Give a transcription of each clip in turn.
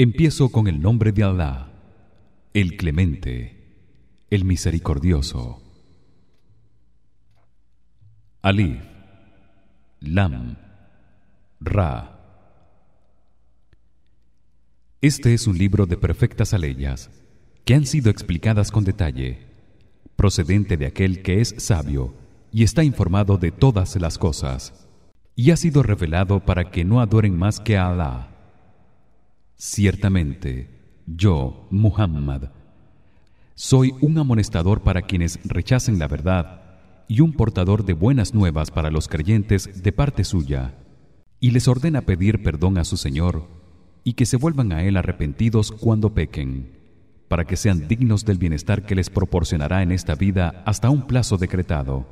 Empiezo con el nombre de Allah, el Clemente, el Misericordioso. Alif, Lam, Ra. Este es un libro de perfectas aleyas que han sido explicadas con detalle, procedente de aquel que es sabio y está informado de todas las cosas, y ha sido revelado para que no adoren más que a Allah Ciertamente, yo, Muhammad, soy un amonestador para quienes rechacen la verdad y un portador de buenas nuevas para los creyentes de parte suya, y les ordena pedir perdón a su Señor y que se vuelvan a él arrepentidos cuando pequen, para que sean dignos del bienestar que les proporcionará en esta vida hasta un plazo decretado,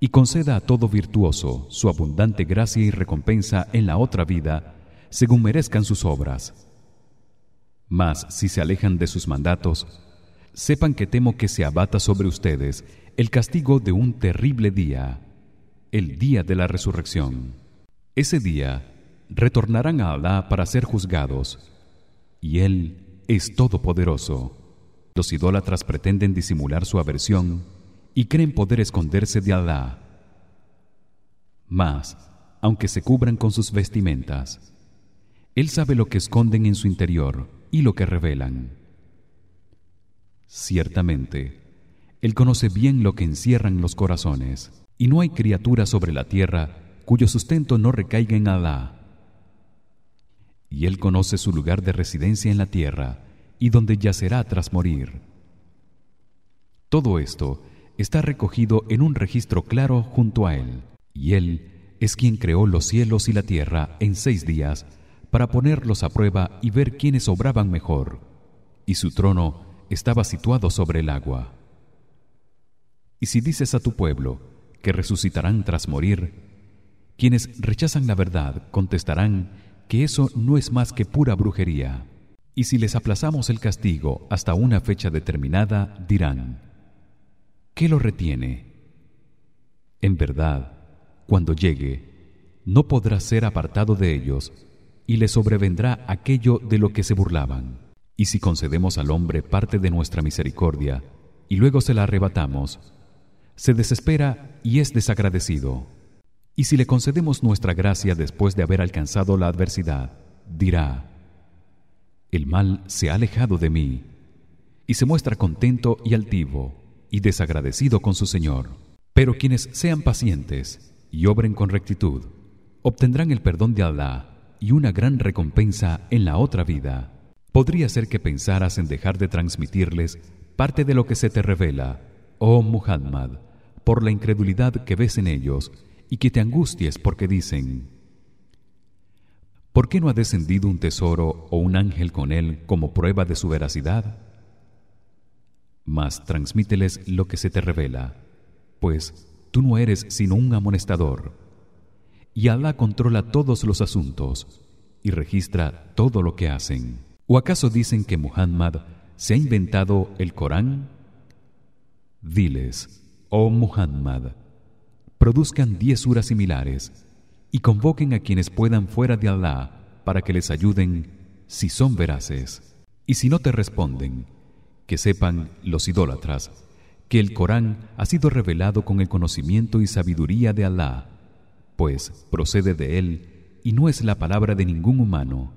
y conceda a todo virtuoso su abundante gracia y recompensa en la otra vida según merezcan sus obras. Mas si se alejan de sus mandatos, sepan que temo que se abata sobre ustedes el castigo de un terrible día, el día de la resurrección. Ese día retornarán a Alá para ser juzgados, y él es todopoderoso. Los idólatras pretenden disimular su aversión y creen poder esconderse de Alá. Mas, aunque se cubran con sus vestimentas, él sabe lo que esconden en su interior y lo que revelan. Ciertamente, él conoce bien lo que encierran los corazones, y no hay criatura sobre la tierra cuyo sustento no recaiga en Alá. Y él conoce su lugar de residencia en la tierra y donde yacerá tras morir. Todo esto está recogido en un registro claro junto a él, y él es quien creó los cielos y la tierra en seis días para ponerlos a prueba y ver quiénes obraban mejor. Y su trono estaba situado sobre el agua. Y si dices a tu pueblo que resucitarán tras morir quienes rechazan la verdad contestarán que eso no es más que pura brujería. Y si les aplazamos el castigo hasta una fecha determinada dirán ¿qué lo retiene? En verdad cuando llegue no podrá ser apartado de ellos y le sobrevendrá aquello de lo que se burlaban. Y si concedemos al hombre parte de nuestra misericordia y luego se la arrebatamos, se desespera y es desagradecido. Y si le concedemos nuestra gracia después de haber alcanzado la adversidad, dirá: El mal se ha alejado de mí y se muestra contento y altivo y desagradecido con su Señor. Pero quienes sean pacientes y obren con rectitud, obtendrán el perdón de Allah y una gran recompensa en la otra vida. Podría ser que pensaras en dejar de transmitirles parte de lo que se te revela, oh Muhammad, por la incredulidad que ves en ellos y que te angusties porque dicen: ¿Por qué no ha descendido un tesoro o un ángel con él como prueba de su veracidad? Mas transmíteles lo que se te revela, pues tú no eres sino un amonestador y Alá controla todos los asuntos y registra todo lo que hacen. ¿O acaso dicen que Muhammad se ha inventado el Corán? Diles, oh Muhammad, produzcan diez suras similares y convoquen a quienes puedan fuera de Alá para que les ayuden si son veraces. Y si no te responden, que sepan los idólatras que el Corán ha sido revelado con el conocimiento y sabiduría de Alá pues procede de él y no es la palabra de ningún humano.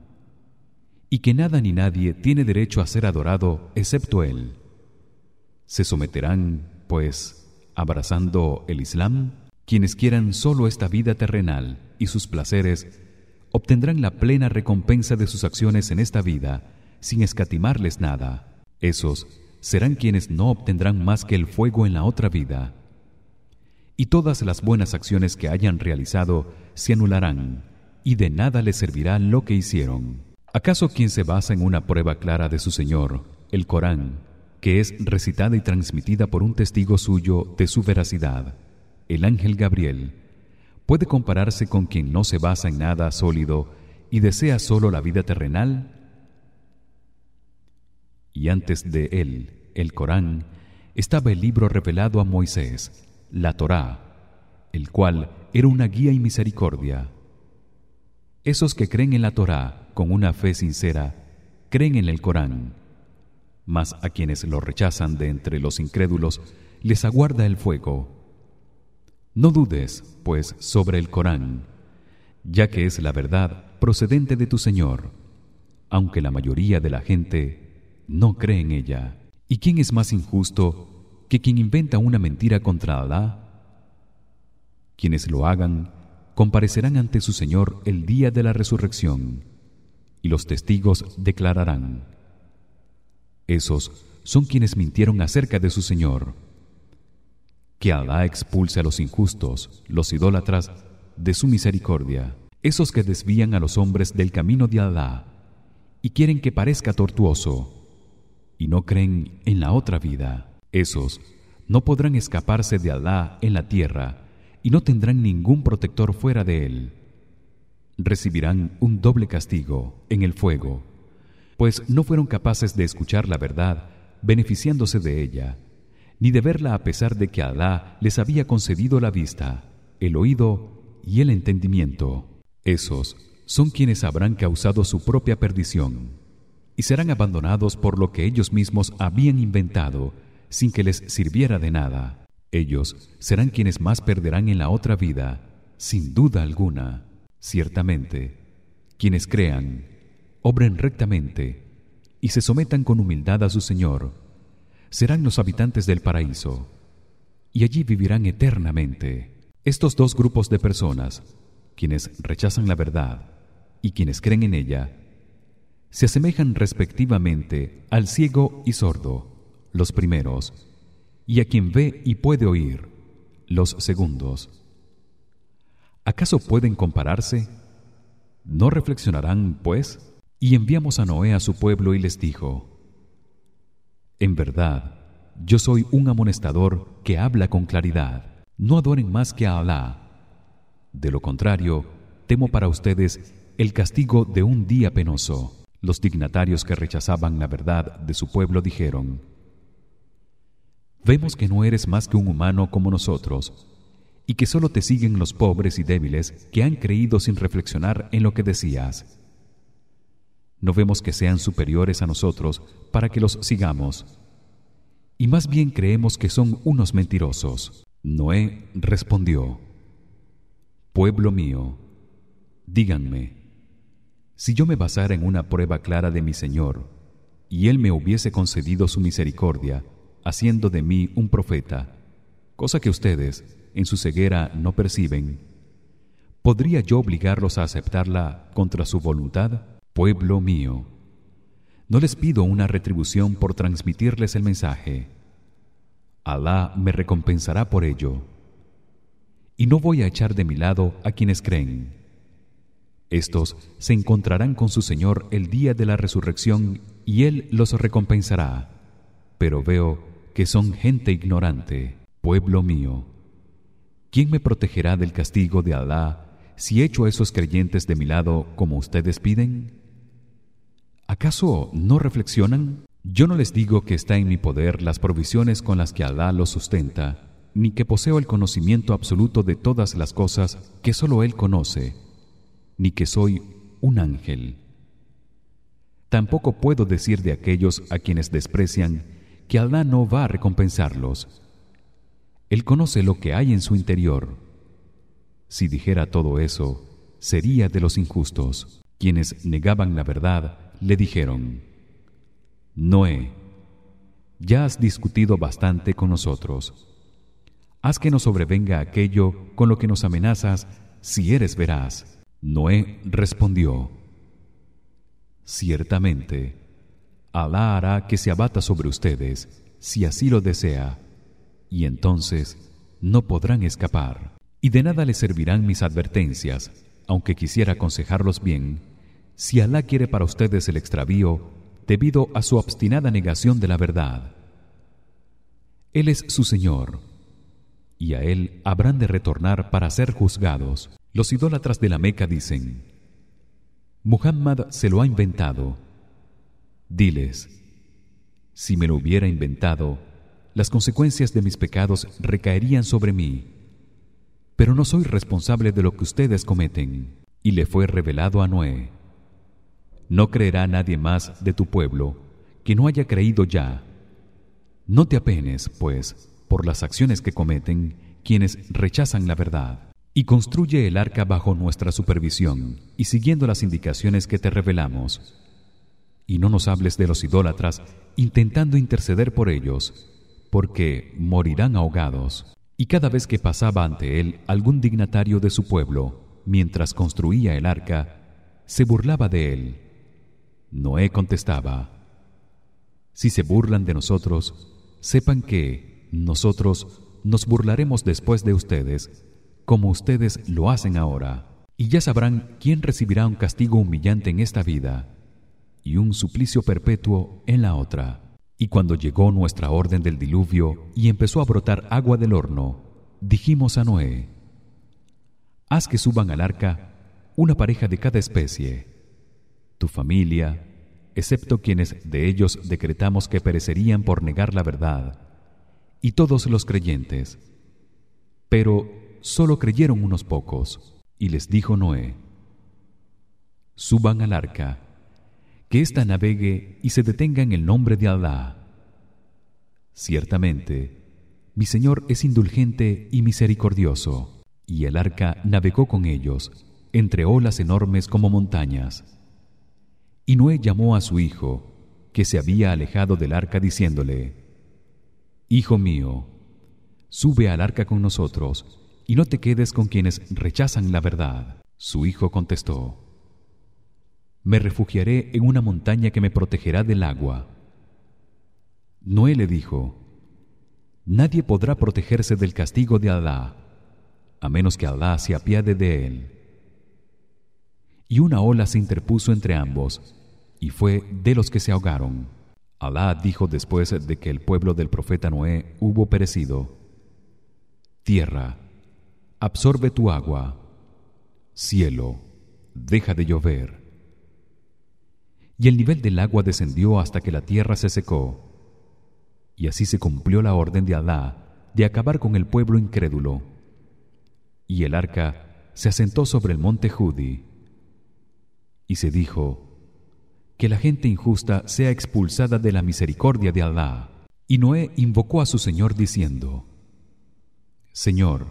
Y que nada ni nadie tiene derecho a ser adorado excepto él. Se someterán pues abrazando el Islam quienes quieran solo esta vida terrenal y sus placeres obtendrán la plena recompensa de sus acciones en esta vida sin escatimarles nada. Esos serán quienes no obtendrán más que el fuego en la otra vida y todas las buenas acciones que hayan realizado se anularán y de nada les servirá lo que hicieron. ¿Acaso quien se basa en una prueba clara de su Señor, el Corán, que es recitada y transmitida por un testigo suyo de su veracidad, el ángel Gabriel, puede compararse con quien no se basa en nada sólido y desea solo la vida terrenal? Y antes de él, el Corán, estaba el libro revelado a Moisés, la Torá, el cual era una guía y misericordia. Esos que creen en la Torá con una fe sincera creen en el Corán. Mas a quienes lo rechazan de entre los incrédulos les aguarda el fuego. No dudes pues sobre el Corán ya que es la verdad procedente de tu Señor aunque la mayoría de la gente no cree en ella. Y quién es más injusto que quien inventa una mentira contra Alá quienes lo hagan comparecerán ante su Señor el día de la resurrección y los testigos declararán esos son quienes mintieron acerca de su Señor que Alá expulse a los injustos los idólatras de su misericordia esos que desvían a los hombres del camino de Alá y quieren que parezca tortuoso y no creen en la otra vida esos no podrán escaparse de Alá en la tierra y no tendrán ningún protector fuera de él. Recibirán un doble castigo en el fuego pues no fueron capaces de escuchar la verdad beneficiándose de ella ni de verla a pesar de que Alá les había concedido la vista el oído y el entendimiento. Esos son quienes habrán causado su propia perdición y serán abandonados por lo que ellos mismos habían inventado sin que les sirviera de nada. Ellos serán quienes más perderán en la otra vida sin duda alguna. Ciertamente quienes crean obren rectamente y se sometan con humildad a su Señor serán los habitantes del paraíso y allí vivirán eternamente. Estos dos grupos de personas quienes rechazan la verdad y quienes creen en ella se asemejan respectivamente al ciego y sordo los primeros y a quien ve y puede oír los segundos ¿Acaso pueden compararse? ¿No reflexionarán, pues? Y enviamos a Noé a su pueblo y les dijo: En verdad, yo soy un amonestador que habla con claridad. No adoren más que a Alá. De lo contrario, temo para ustedes el castigo de un día penoso. Los dignatarios que rechazaban la verdad de su pueblo dijeron: Vemos que no eres más que un humano como nosotros y que solo te siguen los pobres y débiles que han creído sin reflexionar en lo que decías. No vemos que sean superiores a nosotros para que los sigamos. Y más bien creemos que son unos mentirosos. Noé respondió: Pueblo mío, díganme, si yo me basara en una prueba clara de mi Señor y él me hubiese concedido su misericordia, haciendo de mí un profeta, cosa que ustedes en su ceguera no perciben. Podría yo obligarlos a aceptarla contra su voluntad pueblo mío no les pido una retribución por transmitirles el mensaje. Alá me recompensará por ello. Y no voy a echar de mi lado a quienes creen. Estos se encontrarán con su Señor el día de la resurrección y él los recompensará. Pero veo que son gente ignorante pueblo mío ¿Quién me protegerá del castigo de Alá si echo a esos creyentes de mi lado como ustedes piden? ¿Acaso no reflexionan? Yo no les digo que está en mi poder las provisiones con las que Alá los sustenta, ni que poseo el conocimiento absoluto de todas las cosas que solo él conoce, ni que soy un ángel. Tampoco puedo decir de aquellos a quienes desprecian que Alá no va a recompensarlos él conoce lo que hay en su interior. Si dijera todo eso, sería de los injustos. Quienes negaban la verdad le dijeron: Noé, ya has discutido bastante con nosotros. Haz que nos sobrevenga aquello con lo que nos amenazas si eres veraz. Noé respondió: Ciertamente, Alá hará que se abata sobre ustedes si así lo desea y entonces no podrán escapar. Y de nada les servirán mis advertencias aunque quisiera aconsejarlos bien. Si Alá quiere para ustedes el extravío debido a su obstinada negación de la verdad. Él es su señor y a él habrán de retornar para ser juzgados. Los idólatras de la Meca dicen Muhammad se lo ha inventado diles si me lo hubiera inventado las consecuencias de mis pecados recaerían sobre mí. Pero no soy responsable de lo que ustedes cometen. Y le fue revelado a Noé no creerá nadie más de tu pueblo que no haya creído ya. No te apenes pues por las acciones que cometen quienes rechazan la verdad. Y construye el arca bajo nuestra supervisión y siguiendo las indicaciones que te revelamos y no nos hables de los idólatras intentando interceder por ellos porque morirán ahogados. Y cada vez que pasaba ante él algún dignatario de su pueblo mientras construía el arca se burlaba de él. Noé contestaba Si se burlan de nosotros sepan que nosotros nos burlaremos después de ustedes como ustedes lo hacen ahora. Y ya sabrán quién recibirá un castigo humillante en esta vida y un suplicio perpetuo en la otra. Y cuando llegó nuestra orden del diluvio y empezó a brotar agua del horno dijimos a Noé haz que suban al arca una pareja de cada especie tu familia excepto quienes de ellos decretamos que perecerían por negar la verdad y todos los creyentes. Pero solo creyeron unos pocos y les dijo Noé suban al arca que ésta navegue y se detenga en el nombre de Alá ciertamente mi Señor es indulgente y misericordioso y el arca navegó con ellos entre olas enormes como montañas y Noé llamó a su hijo, que se había alejado del arca diciéndole: Hijo mío, sube al arca con nosotros y no te quedes con quienes rechazan la verdad. Su hijo contestó: Me refugiaré en una montaña que me protegerá del agua. Noé le dijo: Nadie podrá protegerse del castigo de Alá, a menos que Alá se apiade de él. Y una ola se interpuso entre ambos y fue de los que se ahogaron. Alá dijo después de que el pueblo del profeta Noé hubo perecido: Tierra, absorbe tu agua. Cielo, deja de llover. Y el nivel del agua descendió hasta que la tierra se secó. Y así se cumplió la orden de Alá de acabar con el pueblo incrédulo. Y el arca se asentó sobre el monte Judi. Y se dijo: que la gente injusta sea expulsada de la misericordia de Allah. Y Noé invocó a su Señor diciendo: Señor,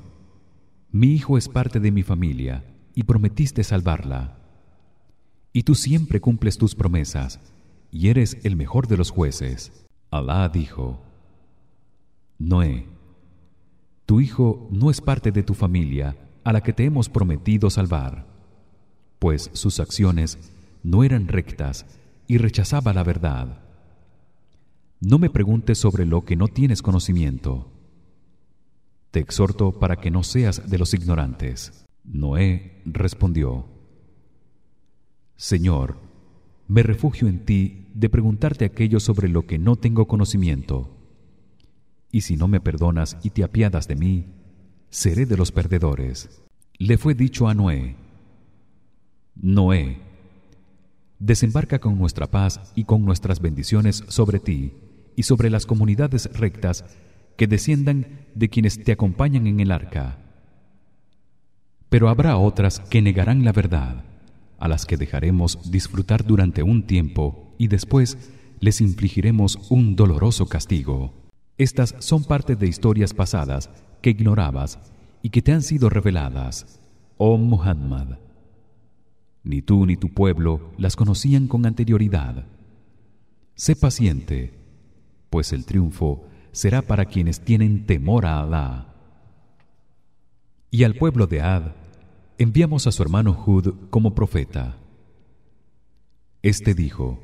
mi hijo es parte de mi familia y prometiste salvarla. Y tú siempre cumples tus promesas y eres el mejor de los jueces. Alá dijo: Noé, tu hijo no es parte de tu familia a la que te hemos prometido salvar, pues sus acciones no eran rectas y rechazaba la verdad. No me preguntes sobre lo que no tienes conocimiento. Te exhorto para que no seas de los ignorantes. Noé respondió: Señor, me refugio en ti de preguntarte aquello sobre lo que no tengo conocimiento. Y si no me perdonas y te apiadas de mí, seré de los perdedores. Le fue dicho a Noé: Noé, desembarca con nuestra paz y con nuestras bendiciones sobre ti y sobre las comunidades rectas que desciendan de quienes te acompañan en el arca. Pero habrá otras que negarán la verdad, a las que dejaremos disfrutar durante un tiempo y después les infligiremos un doloroso castigo. Estas son parte de historias pasadas que ignorabas y que te han sido reveladas, oh Muhammad ni tú ni tu pueblo las conocían con anterioridad. Sé paciente, pues el triunfo será para quienes tienen temor a Alá. Y al pueblo de Ad enviamos a su hermano Hud como profeta. Este dijo: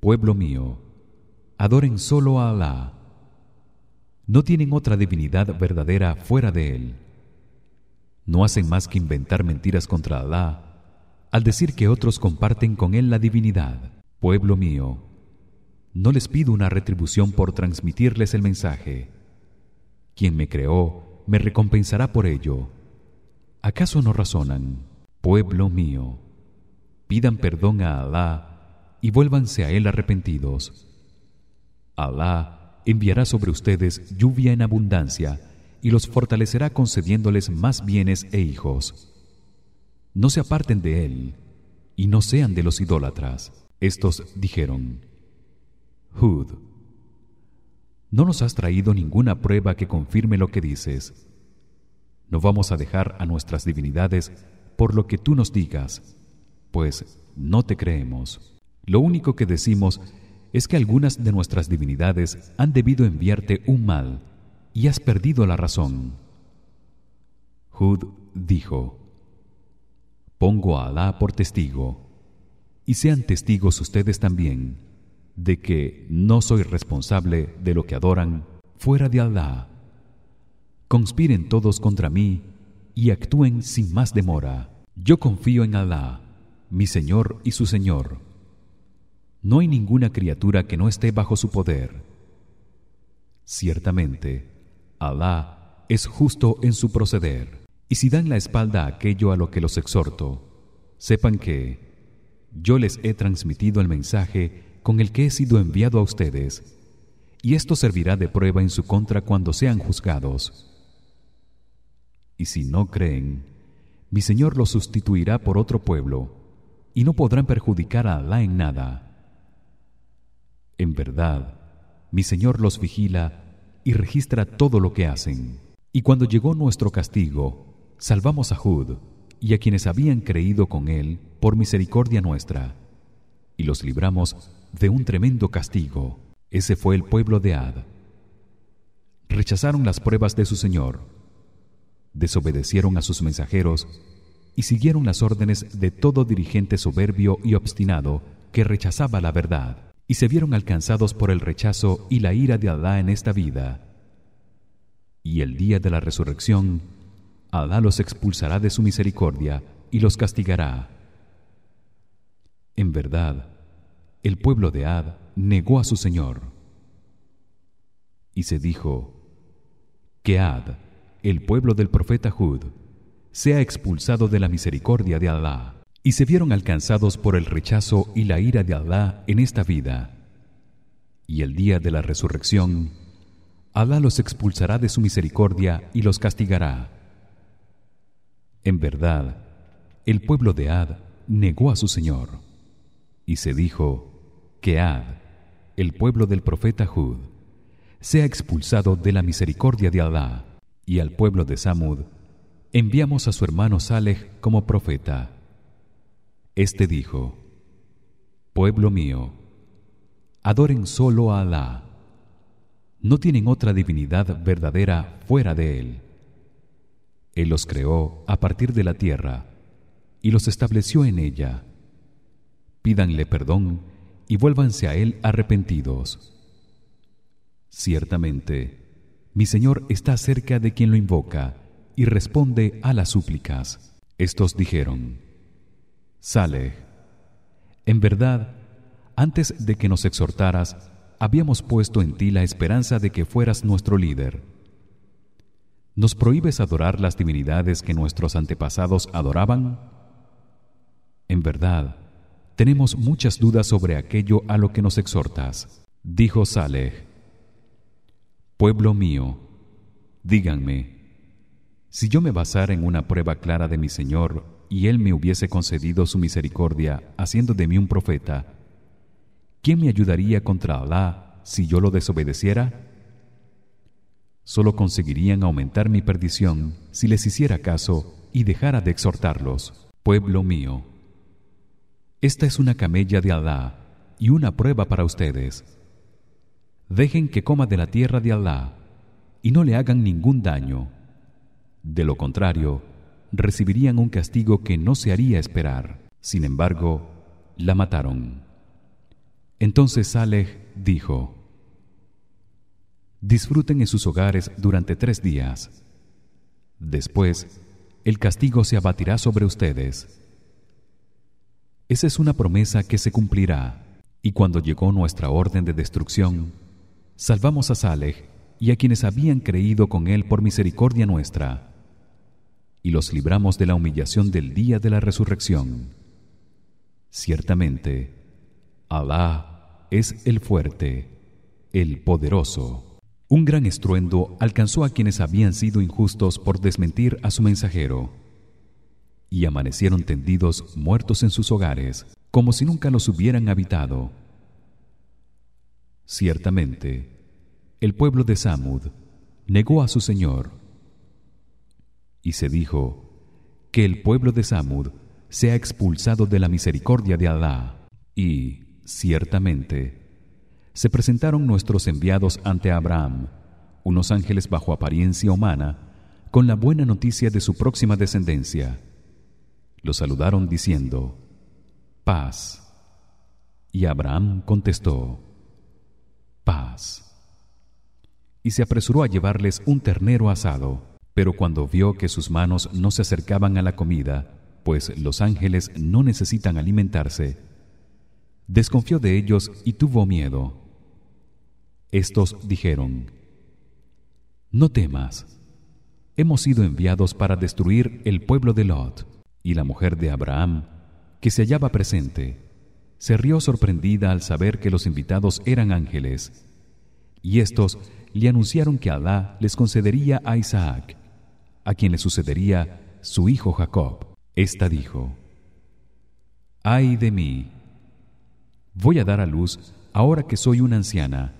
Pueblo mío, adoren solo a Alá. No tienen otra divinidad verdadera fuera de él. No hacen más que inventar mentiras contra Alá al decir que otros comparten con él la divinidad pueblo mío no les pido una retribución por transmitirles el mensaje quien me creó me recompensará por ello acaso no razonan pueblo mío pidan perdón a Alá y vuélvanse a él arrepentidos. Alá enviará sobre ustedes lluvia en abundancia y los fortalecerá concediéndoles más bienes e hijos. No se aparten de él y no sean de los idólatras. Estos dijeron Hud no nos has traído ninguna prueba que confirme lo que dices no vamos a dejar a nuestras divinidades por lo que tú nos digas pues no te creemos. Lo único que decimos es que algunas de nuestras divinidades han debido enviarte un mal y has perdido la razón. Hud dijo Pongo a Alá por testigo y sean testigos ustedes también de que no soy responsable de lo que adoran fuera de Alá conspiren todos contra mí y actúen sin más demora. Yo confío en Alá mi Señor y su Señor. No hay ninguna criatura que no esté bajo su poder. Ciertamente Alá es justo en su proceder. Y si dan la espalda a aquello a lo que los exhorto sepan que yo les he transmitido el mensaje con el que he sido enviado a ustedes y esto servirá de prueba en su contra cuando sean juzgados y si no creen mi Señor los sustituirá por otro pueblo y no podrán perjudicar a Alá en nada. En verdad mi Señor los vigila y registra todo lo que hacen. Y cuando llegó nuestro castigo salvamos a Hud y a quienes habían creído con él por misericordia nuestra y los libramos de un tremendo castigo. Ese fue el pueblo de Ad. Rechazaron las pruebas de su Señor desobedecieron a sus mensajeros y siguieron las órdenes de todo dirigente soberbio y obstinado que rechazaba la verdad y se vieron alcanzados por el rechazo y la ira de Alá en esta vida. Y el día de la resurrección Alá los expulsará de su misericordia y los castigará. En verdad el pueblo de Ad negó a su Señor. Y se dijo que Ad el pueblo del profeta Hud sea expulsado de la misericordia de Alá y se vieron alcanzados por el rechazo y la ira de Alá en esta vida. Y el día de la resurrección Alá los expulsará de su misericordia y los castigará. En verdad el pueblo de Ad negó a su Señor y se dijo que Ad el pueblo del profeta Hud sea expulsado de la misericordia de Alá y al pueblo de Samud enviamos a su hermano Saleh como profeta este dijo pueblo mío adoren solo a Alá no tienen otra divinidad verdadera fuera de él él los creó a partir de la tierra y los estableció en ella. Pídanle perdón y vuélvanse a él arrepentidos. Ciertamente, mi Señor está cerca de quien lo invoca y responde a las súplicas. Estos dijeron: Sale. En verdad, antes de que nos exhortaras, habíamos puesto en ti la esperanza de que fueras nuestro líder ¿Nos prohíbes adorar las divinidades que nuestros antepasados adoraban? En verdad, tenemos muchas dudas sobre aquello a lo que nos exhortas. Dijo Saleh: Pueblo mío, díganme, si yo me basara en una prueba clara de mi Señor y él me hubiese concedido su misericordia haciendo de mí un profeta, ¿quién me ayudaría contra Alá si yo lo desobedeciera? solo conseguirían aumentar mi perdición si les hiciera caso y dejara de exhortarlos pueblo mío esta es una camella de Alá y una prueba para ustedes dejen que coma de la tierra de Alá y no le hagan ningún daño. De lo contrario recibirían un castigo que no se haría esperar. Sin embargo la mataron. Entonces Saleh dijo disfruten en sus hogares durante tres días. Después el castigo se abatirá sobre ustedes. Esa es una promesa que se cumplirá. Y cuando llegó nuestra orden de destrucción salvamos a Saleh y a quienes habían creído con él por misericordia nuestra y los libramos de la humillación del día de la resurrección ciertamente Alá es el fuerte el poderoso un gran estruendo alcanzó a quienes habían sido injustos por desmentir a su mensajero. y amanecieron tendidos muertos en sus hogares como si nunca los hubieran habitado ciertamente el pueblo de Samud negó a su señor. Y se dijo que el pueblo de Samud sea expulsado de la misericordia de Alá. Y ciertamente se presentaron nuestros enviados ante Abraham unos ángeles bajo apariencia humana con la buena noticia de su próxima descendencia. Lo saludaron diciendo paz y Abraham contestó paz. Y se apresuró a llevarles un ternero asado. Pero cuando vio que sus manos no se acercaban a la comida pues los ángeles no necesitan alimentarse desconfió de ellos y tuvo miedo. Estos dijeron no temas. Hemos sido enviados para destruir el pueblo de Lot y la mujer de Abraham que se hallaba presente se rió sorprendida al saber que los invitados eran ángeles. Y estos le anunciaron que Alá les concedería a Isaac a quien le sucedería su hijo Jacob. Esta dijo ay de mí voy a dar a luz ahora que soy una anciana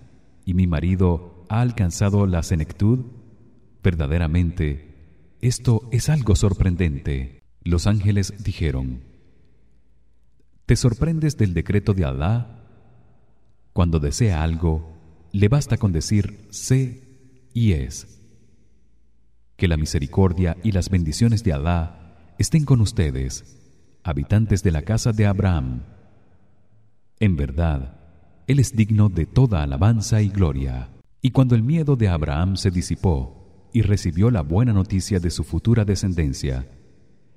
y mi marido ha alcanzado la senectud. Verdaderamente esto es algo sorprendente. Los ángeles dijeron ¿Te sorprendes del decreto de Alá? Cuando desea algo, le basta con decir sé y es. Que la misericordia y las bendiciones de Alá estén con ustedes, habitantes de la casa de Abraham. En verdad, él es digno de toda alabanza y gloria. Y cuando el miedo de Abraham se disipó y recibió la buena noticia de su futura descendencia,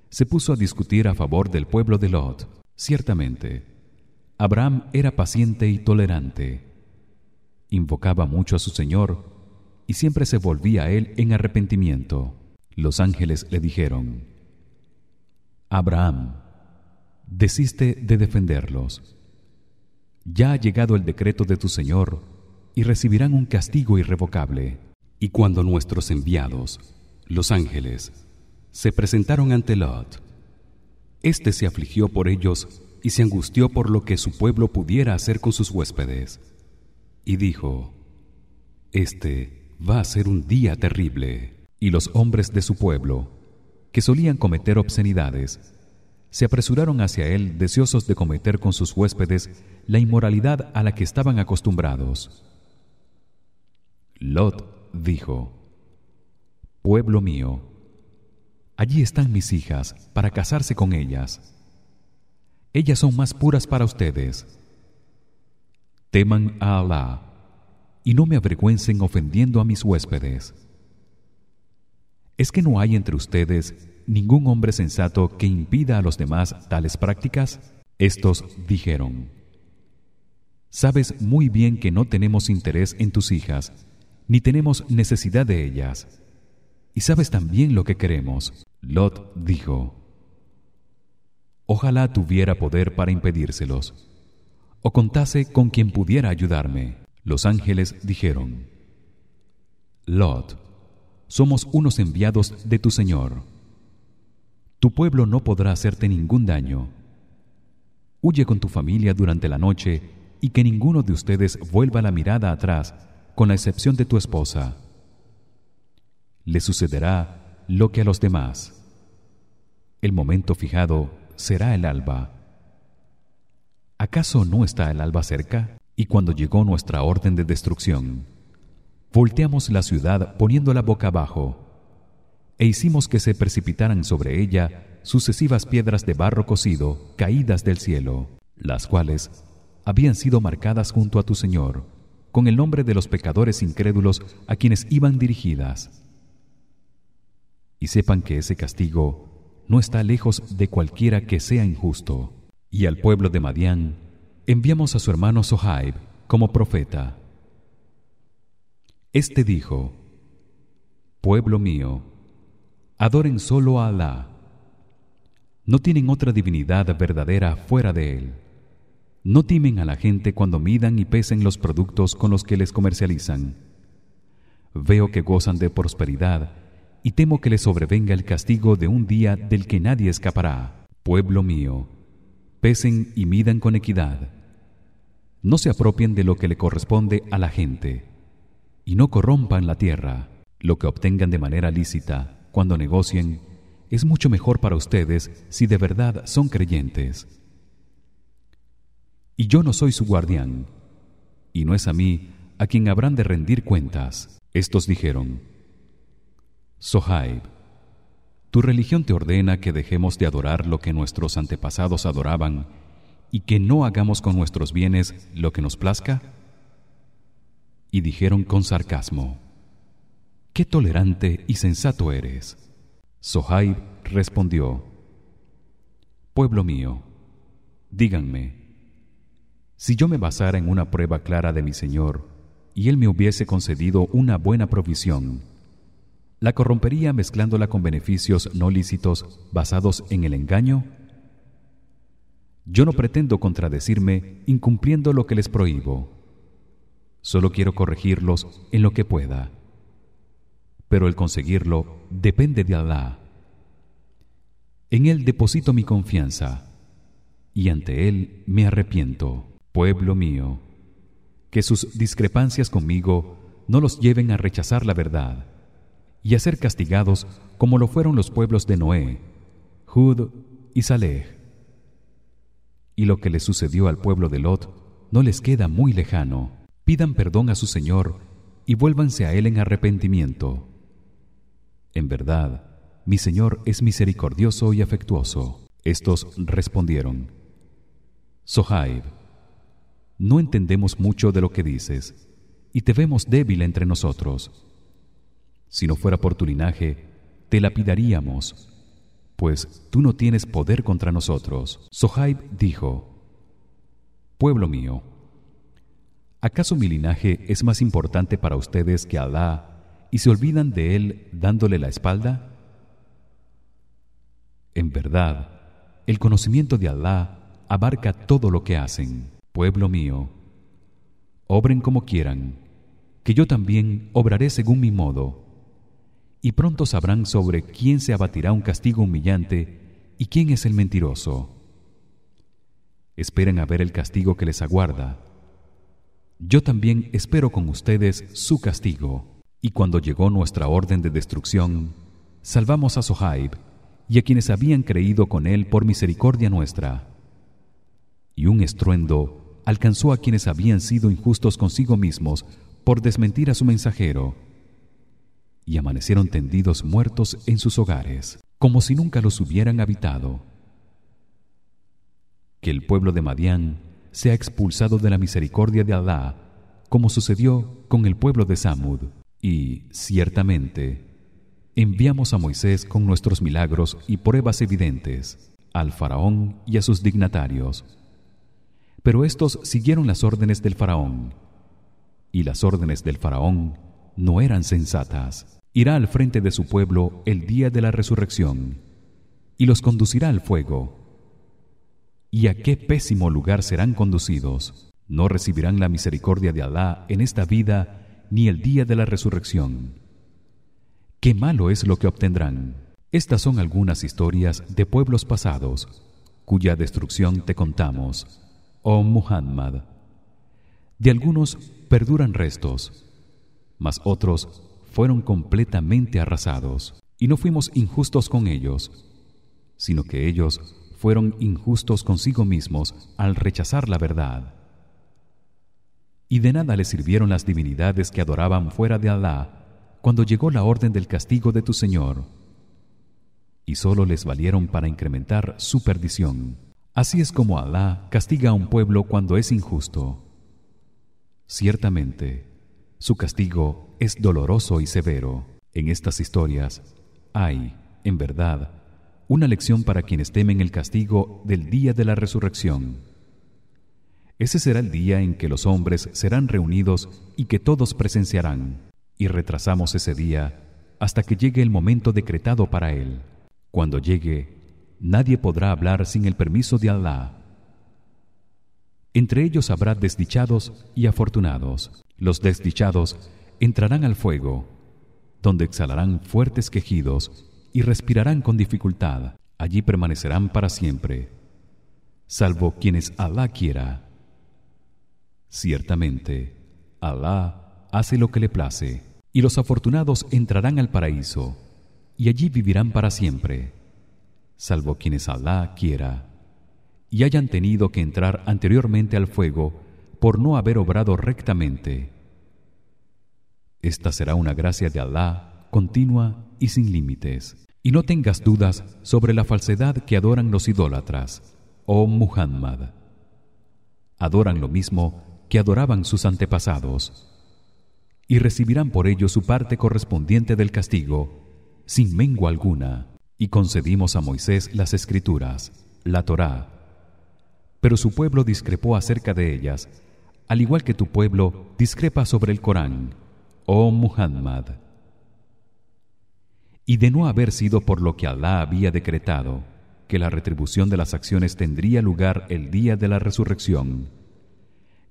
se puso a discutir a favor del pueblo de Lot Ciertamente, Abraham era paciente y tolerante. Invocaba mucho a su Señor y siempre se volvía a él en arrepentimiento. Los ángeles le dijeron: Abraham, desiste de defenderlos. Ya ha llegado el decreto de tu Señor y recibirán un castigo irrevocable. Y cuando nuestros enviados, los ángeles, se presentaron ante Lot, este se afligió por ellos y se angustió por lo que su pueblo pudiera hacer con sus huéspedes. Y dijo: Este va a ser un día terrible. Y los hombres de su pueblo, que solían cometer obscenidades, se apresuraron hacia él deseosos de cometer con sus huéspedes la inmoralidad a la que estaban acostumbrados. Lot dijo: Pueblo mío, Allí están mis hijas para casarse con ellas. Ellas son más puras para ustedes. Teman a Alá y no me avergüencen ofendiendo a mis huéspedes. ¿Es que no hay entre ustedes ningún hombre sensato que impida a los demás tales prácticas? Estos dijeron: Sabes muy bien que no tenemos interés en tus hijas, ni tenemos necesidad de ellas. Y sabes también lo que queremos. Lot dijo: Ojalá tuviera poder para impedírselos o contase con quien pudiera ayudarme. Los ángeles dijeron: Lot, somos unos enviados de tu Señor. Tu pueblo no podrá hacerte ningún daño. Huye con tu familia durante la noche y que ninguno de ustedes vuelva la mirada atrás, con la excepción de tu esposa. Le sucederá lo que a los demás. El momento fijado será el alba. ¿Acaso no está el alba cerca? Y cuando llegó nuestra orden de destrucción, volteamos la ciudad poniéndola boca abajo e hicimos que se precipitaran sobre ella sucesivas piedras de barro cocido caídas del cielo, las cuales habían sido marcadas junto a tu Señor con el nombre de los pecadores incrédulos a quienes iban dirigidas y sepan que ese castigo no está lejos de cualquiera que sea injusto. Y al pueblo de Madián enviamos a su hermano Sohaib como profeta. Este dijo: Pueblo mío, adoren solo a Alá. No tienen otra divinidad verdadera fuera de él. No timen a la gente cuando midan y pesen los productos con los que les comercializan. Veo que gozan de prosperidad y temo que le sobrevenga el castigo de un día del que nadie escapará. Pueblo mío pesen y midan con equidad. No se apropien de lo que le corresponde a la gente y no corrompan la tierra. Lo que obtengan de manera lícita cuando negocien es mucho mejor para ustedes si de verdad son creyentes. Y yo no soy su guardián y no es a mí a quien habrán de rendir cuentas. Estos dijeron Sohaib tu religión te ordena que dejemos de adorar lo que nuestros antepasados adoraban y que no hagamos con nuestros bienes lo que nos plazca y dijeron con sarcasmo qué tolerante y sensato eres Sohaib respondió Pueblo mío díganme si yo me basara en una prueba clara de mi Señor y él me hubiese concedido una buena provisión la corrompería mezclándola con beneficios no lícitos basados en el engaño yo no pretendo contradecirme incumpliendo lo que les prohíbo. Solo quiero corregirlos en lo que pueda. Pero el conseguirlo depende de Alá. En él deposito mi confianza y ante él me arrepiento. Pueblo mío que sus discrepancias conmigo no los lleven a rechazar la verdad y a ser castigados como lo fueron los pueblos de Noé, Hud y Saleh. Y lo que le sucedió al pueblo de Lot no les queda muy lejano. Pidan perdón a su Señor y vuélvanse a él en arrepentimiento. En verdad, mi Señor es misericordioso y afectuoso. Estos respondieron: Sohaib, no entendemos mucho de lo que dices y te vemos débil entre nosotros. Si no fuera por tu linaje, te lapidaríamos, pues tú no tienes poder contra nosotros. Sohaib dijo: Pueblo mío, ¿acaso mi linaje es más importante para ustedes que Alá y se olvidan de él dándole la espalda? En verdad, el conocimiento de Alá abarca todo lo que hacen. Pueblo mío, obren como quieran, que yo también obraré según mi modo. Y pronto sabrán sobre quién se abatirá un castigo humillante y quién es el mentiroso. Esperen a ver el castigo que les aguarda. Yo también espero con ustedes su castigo. Y cuando llegó nuestra orden de destrucción, salvamos a Sohaib y a quienes habían creído con él por misericordia nuestra. Y un estruendo alcanzó a quienes habían sido injustos consigo mismos por desmentir a su mensajero. Y amanecieron tendidos muertos en sus hogares, como si nunca los hubieran habitado. Que el pueblo de Madián sea expulsado de la misericordia de Alá, como sucedió con el pueblo de Samud. Y ciertamente enviamos a Moisés con nuestros milagros y pruebas evidentes al faraón y a sus dignatarios. Pero estos siguieron las órdenes del faraón, y las órdenes del faraón no eran sensatas. Irá al frente de su pueblo el día de la resurrección y los conducirá al fuego. ¿Y a qué pésimo lugar serán conducidos? No recibirán la misericordia de Alá en esta vida ni el día de la resurrección. Qué malo es lo que obtendrán. Estas son algunas historias de pueblos pasados cuya destrucción te contamos, oh Muhammad. De algunos perduran restos, mas otros fueron completamente arrasados, y no fuimos injustos con ellos, sino que ellos fueron injustos consigo mismos al rechazar la verdad. Y de nada les sirvieron las divinidades que adoraban fuera de Alá cuando llegó la orden del castigo de tu Señor y solo les valieron para incrementar su perdición. Así es como Alá castiga a un pueblo cuando es injusto. Ciertamente su castigo es doloroso y severo en estas historias hay en verdad una lección para quienes temen el castigo del día de la resurrección ese será el día en que los hombres serán reunidos y que todos presenciarán. Y retrasamos ese día hasta que llegue el momento decretado para él. Cuando llegue, nadie podrá hablar sin el permiso de Allah. Entre ellos habrá desdichados y afortunados. Los desdichados entrarán al fuego donde exhalarán fuertes quejidos y respirarán con dificultad. Allí permanecerán para siempre salvo quienes Alá quiera. Ciertamente Alá hace lo que le place y los afortunados entrarán al paraíso y allí vivirán para siempre salvo quienes Alá quiera y hayan tenido que entrar anteriormente al fuego por no haber obrado rectamente esta será una gracia de Alá continua y sin límites. Y no tengas dudas sobre la falsedad que adoran los idólatras oh Muhammad. Adoran lo mismo que adoraban sus antepasados y recibirán por ello su parte correspondiente del castigo sin mengua alguna. Y concedimos a Moisés las escrituras la Torá. Pero su pueblo discrepó acerca de ellas al igual que tu pueblo discrepa sobre el Corán oh Muhammad y de no haber sido por lo que Alá había decretado que la retribución de las acciones tendría lugar el día de la resurrección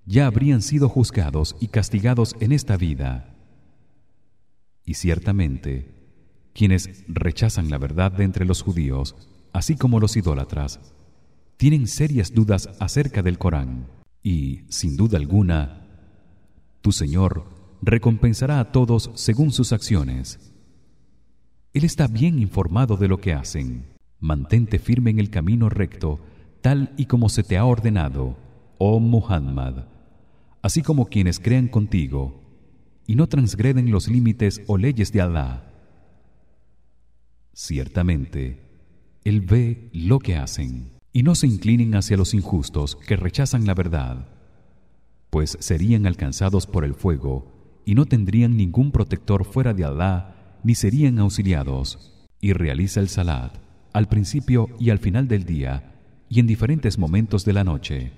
ya habrían sido juzgados y castigados en esta vida. Y ciertamente, quienes rechazan la verdad de entre los judíos, así como los idólatras, tienen serias dudas acerca del Corán, y sin duda alguna, tu Señor recompensará a todos según sus acciones. Él está bien informado de lo que hacen. Mantente firme en el camino recto, tal y como se te ha ordenado, oh Muhammad así como quienes crean contigo y no transgreden los límites o leyes de Alá. Ciertamente, él ve lo que hacen y no se inclinen hacia los injustos que rechazan la verdad, pues serían alcanzados por el fuego y no tendrían ningún protector fuera de Alá ni serían auxiliados. Y realiza el salat al principio y al final del día y en diferentes momentos de la noche.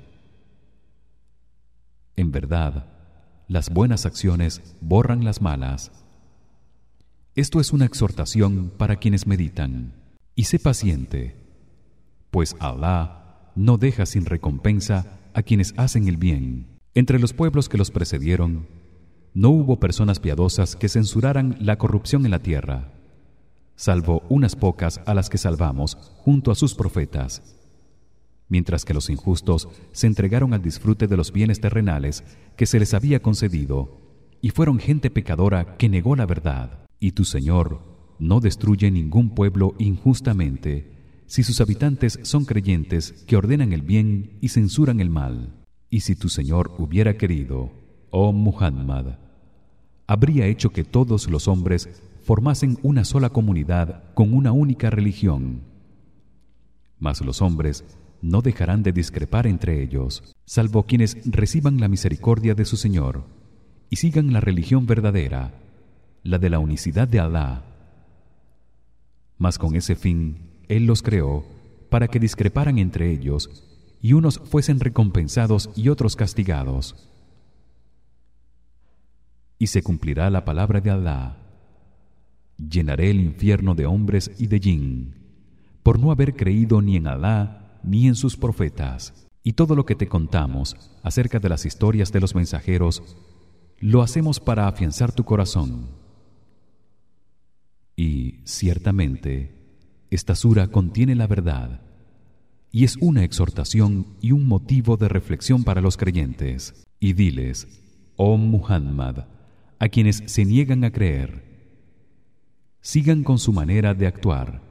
En verdad, las buenas acciones borran las malas. Esto es una exhortación para quienes meditan. Y sé paciente, pues Alá no deja sin recompensa a quienes hacen el bien. Entre los pueblos que los precedieron, no hubo personas piadosas que censuraran la corrupción en la tierra, salvo unas pocas a las que salvamos junto a sus profetas. Mientras que los injustos se entregaron al disfrute de los bienes terrenales que se les había concedido y fueron gente pecadora que negó la verdad. Y tu Señor no destruye ningún pueblo injustamente si sus habitantes son creyentes que ordenan el bien y censuran el mal. Y si tu Señor hubiera querido oh Muhammad habría hecho que todos los hombres formasen una sola comunidad con una única religión. Mas los hombres no dejarán de discrepar entre ellos salvo quienes reciban la misericordia de su Señor y sigan la religión verdadera la de la unicidad de Alá. Mas con ese fin él los creó para que discreparan entre ellos y unos fuesen recompensados y otros castigados y se cumplirá la palabra de Alá. Llenaré el infierno de hombres y de jin por no haber creído ni en Alá ni en sus profetas. Y todo lo que te contamos acerca de las historias de los mensajeros lo hacemos para afianzar tu corazón. Y ciertamente esta sura contiene la verdad y es una exhortación y un motivo de reflexión para los creyentes. Y diles oh Muhammad a quienes se niegan a creer. Sigan con su manera de actuar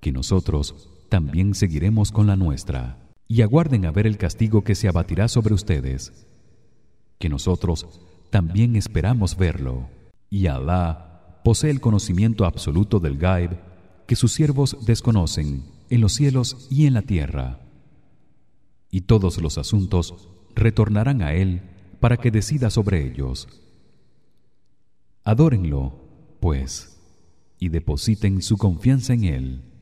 que nosotros también seguiremos con la nuestra. Y aguarden a ver el castigo que se abatirá sobre ustedes que nosotros también esperamos verlo. Y Alá posee el conocimiento absoluto del gaib que sus siervos desconocen en los cielos y en la tierra. Y todos los asuntos retornarán a él para que decida sobre ellos adórenlo pues y depositen su confianza en él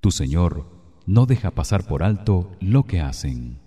tu Señor no deja pasar por alto lo que hacen.